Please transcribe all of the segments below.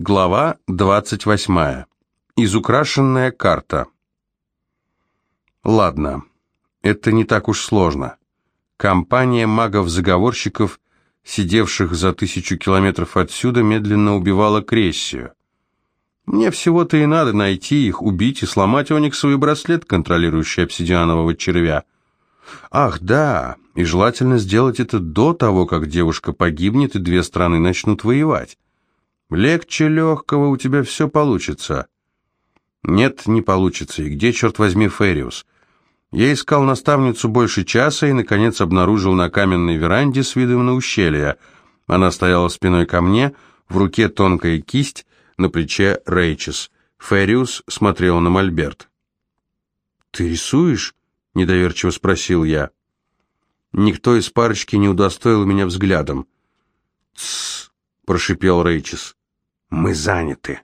Глава 28. Изукрашенная карта. Ладно, это не так уж сложно. Компания магов-заговорщиков, сидевших за тысячу километров отсюда, медленно убивала Крессию. Мне всего-то и надо найти их, убить и сломать ониксовый браслет, контролирующий обсидианового червя. Ах, да, и желательно сделать это до того, как девушка погибнет и две страны начнут воевать. Легче легкого у тебя все получится. Нет, не получится. И где, черт возьми, Фериус? Я искал наставницу больше часа и, наконец, обнаружил на каменной веранде с видом на ущелье. Она стояла спиной ко мне, в руке тонкая кисть, на плече Рейчес. Фериус смотрел на мольберт. «Ты рисуешь?» — недоверчиво спросил я. Никто из парочки не удостоил меня взглядом. «Тссс!» — прошипел Рейчес. Мы заняты.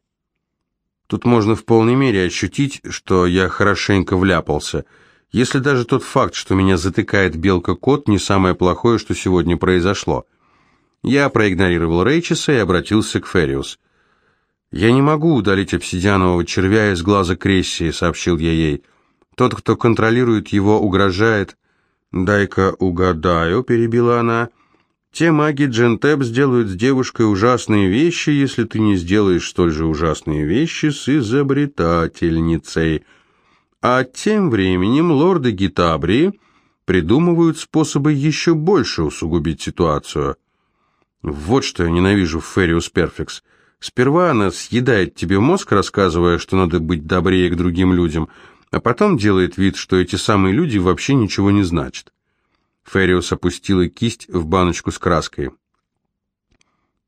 Тут можно в полной мере ощутить, что я хорошенько вляпался. Если даже тот факт, что меня затыкает белка-кот, не самое плохое, что сегодня произошло. Я проигнорировал Рейчеса и обратился к Фериус. «Я не могу удалить обсидианового червя из глаза Крессии», — сообщил я ей. «Тот, кто контролирует его, угрожает...» «Дай-ка угадаю», — перебила она, — те маги Джентеп сделают с девушкой ужасные вещи, если ты не сделаешь столь же ужасные вещи с изобретательницей. А тем временем лорды Гитабрии придумывают способы еще больше усугубить ситуацию. Вот что я ненавижу в Фериус Перфекс. Сперва она съедает тебе мозг, рассказывая, что надо быть добрее к другим людям, а потом делает вид, что эти самые люди вообще ничего не значат. Фериус опустила кисть в баночку с краской.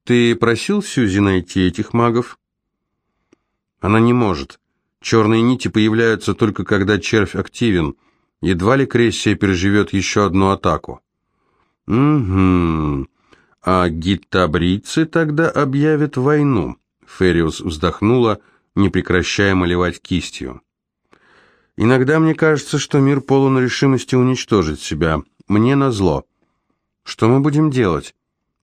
«Ты просил Сьюзи найти этих магов?» «Она не может. Черные нити появляются только когда червь активен. Едва ли Крессия переживет еще одну атаку». «Угу. А гиттабрийцы тогда объявят войну?» Фериус вздохнула, не прекращая малевать кистью. «Иногда мне кажется, что мир полон решимости уничтожить себя» мне назло. Что мы будем делать?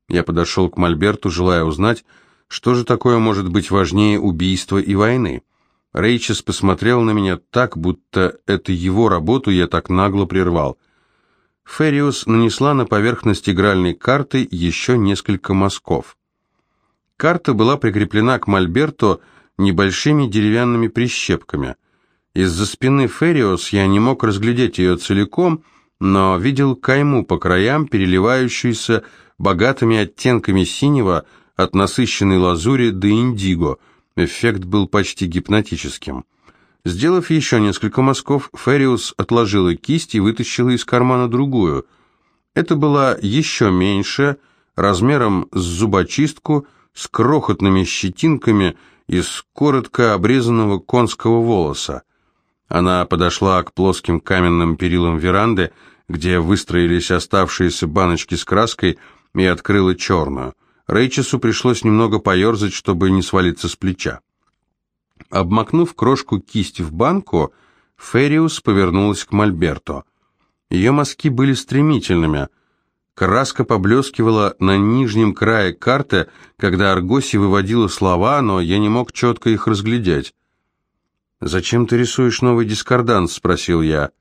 Я подошел к Мольберту, желая узнать, что же такое может быть важнее убийства и войны. Рейчес посмотрел на меня так, будто это его работу я так нагло прервал. Фериус нанесла на поверхность игральной карты еще несколько мазков. Карта была прикреплена к Мольберту небольшими деревянными прищепками. Из-за спины Фериус я не мог разглядеть ее целиком, но видел кайму по краям, переливающуюся богатыми оттенками синего от насыщенной лазури до индиго. Эффект был почти гипнотическим. Сделав еще несколько мазков, Фериус отложила кисть и вытащила из кармана другую. Это была еще меньше, размером с зубочистку, с крохотными щетинками из коротко обрезанного конского волоса. Она подошла к плоским каменным перилам веранды, где выстроились оставшиеся баночки с краской, и открыла черную. Рейчесу пришлось немного поерзать, чтобы не свалиться с плеча. Обмакнув крошку кисть в банку, Фериус повернулась к Мольберту. Ее мазки были стремительными. Краска поблескивала на нижнем крае карты, когда Аргоси выводила слова, но я не мог четко их разглядеть. «Зачем ты рисуешь новый дискорданс?» — спросил я.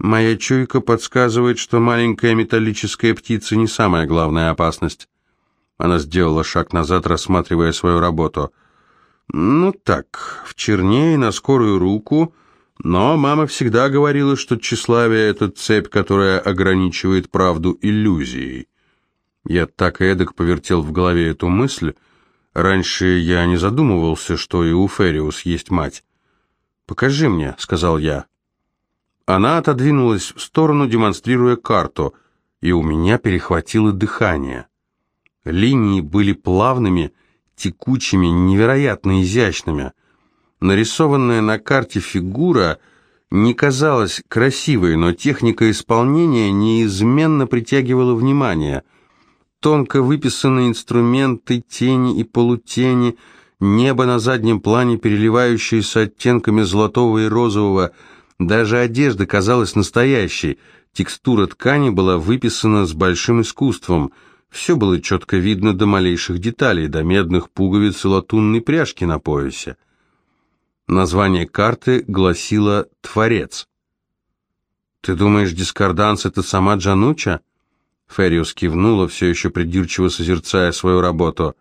Моя чуйка подсказывает, что маленькая металлическая птица не самая главная опасность. Она сделала шаг назад, рассматривая свою работу. Ну так, в черне и на скорую руку, но мама всегда говорила, что тщеславие — это цепь, которая ограничивает правду иллюзией. Я так и эдак повертел в голове эту мысль. Раньше я не задумывался, что и у Фериус есть мать. «Покажи мне», — сказал я. Она отодвинулась в сторону, демонстрируя карту, и у меня перехватило дыхание. Линии были плавными, текучими, невероятно изящными. Нарисованная на карте фигура не казалась красивой, но техника исполнения неизменно притягивала внимание. Тонко выписанные инструменты, тени и полутени, небо на заднем плане, переливающееся оттенками золотого и розового – даже одежда казалась настоящей, текстура ткани была выписана с большим искусством. Все было четко видно до малейших деталей, до медных пуговиц и латунной пряжки на поясе. Название карты гласило «Творец». «Ты думаешь, дискорданс — это сама Джануча?» Фериус кивнула, все еще придирчиво созерцая свою работу.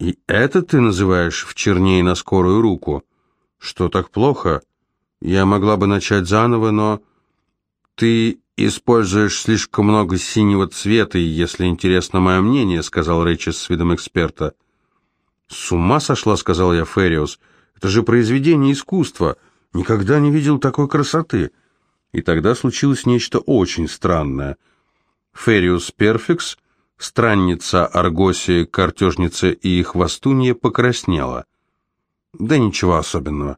«И это ты называешь в черней на скорую руку? Что так плохо? Я могла бы начать заново, но...» «Ты используешь слишком много синего цвета, если интересно мое мнение», — сказал Рэйчес с видом эксперта. «С ума сошла», — сказал я Фериус. «Это же произведение искусства. Никогда не видел такой красоты». И тогда случилось нечто очень странное. Фериус Перфикс, странница Аргосия, картежница и хвостунья покраснела. Да ничего особенного.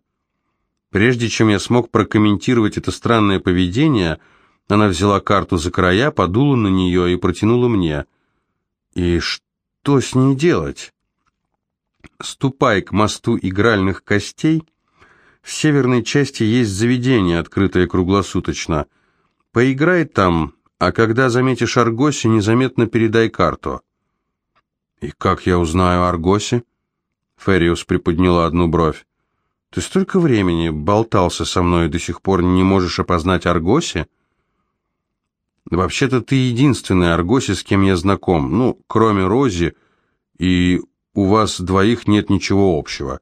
Прежде чем я смог прокомментировать это странное поведение, она взяла карту за края, подула на нее и протянула мне. И что с ней делать? Ступай к мосту игральных костей. В северной части есть заведение, открытое круглосуточно. Поиграй там, а когда заметишь Аргоси, незаметно передай карту. И как я узнаю Аргоси? Фериус приподняла одну бровь. Ты столько времени болтался со мной и до сих пор не можешь опознать Аргоси? Вообще-то ты единственный Аргоси, с кем я знаком, ну, кроме Рози, и у вас двоих нет ничего общего.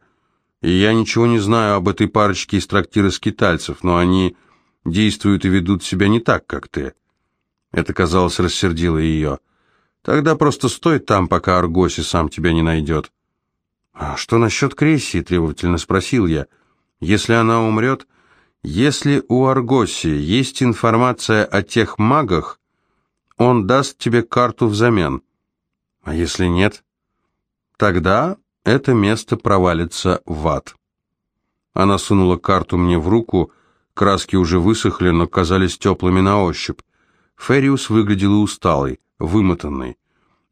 И я ничего не знаю об этой парочке из трактира скитальцев, но они действуют и ведут себя не так, как ты. Это, казалось, рассердило ее. Тогда просто стой там, пока Аргоси сам тебя не найдет. «А что насчет Крессии?» — требовательно спросил я. «Если она умрет, если у Аргоси есть информация о тех магах, он даст тебе карту взамен. А если нет, тогда это место провалится в ад. Она сунула карту мне в руку, краски уже высохли, но казались теплыми на ощупь. Фериус выглядела усталой, вымотанной.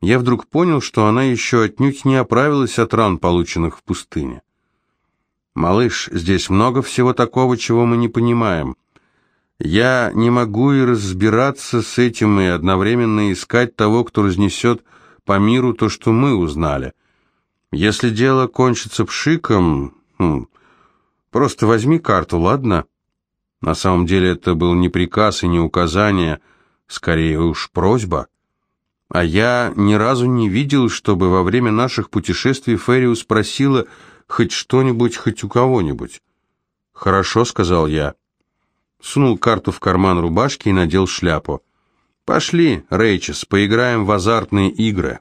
Я вдруг понял, что она еще отнюдь не оправилась от ран, полученных в пустыне. «Малыш, здесь много всего такого, чего мы не понимаем. Я не могу и разбираться с этим, и одновременно искать того, кто разнесет по миру то, что мы узнали. Если дело кончится пшиком, хм, просто возьми карту, ладно?» На самом деле это был не приказ и не указание, скорее уж просьба. А я ни разу не видел, чтобы во время наших путешествий Фериус просила хоть что-нибудь, хоть у кого-нибудь. «Хорошо», — сказал я. Сунул карту в карман рубашки и надел шляпу. «Пошли, Рейчес, поиграем в азартные игры».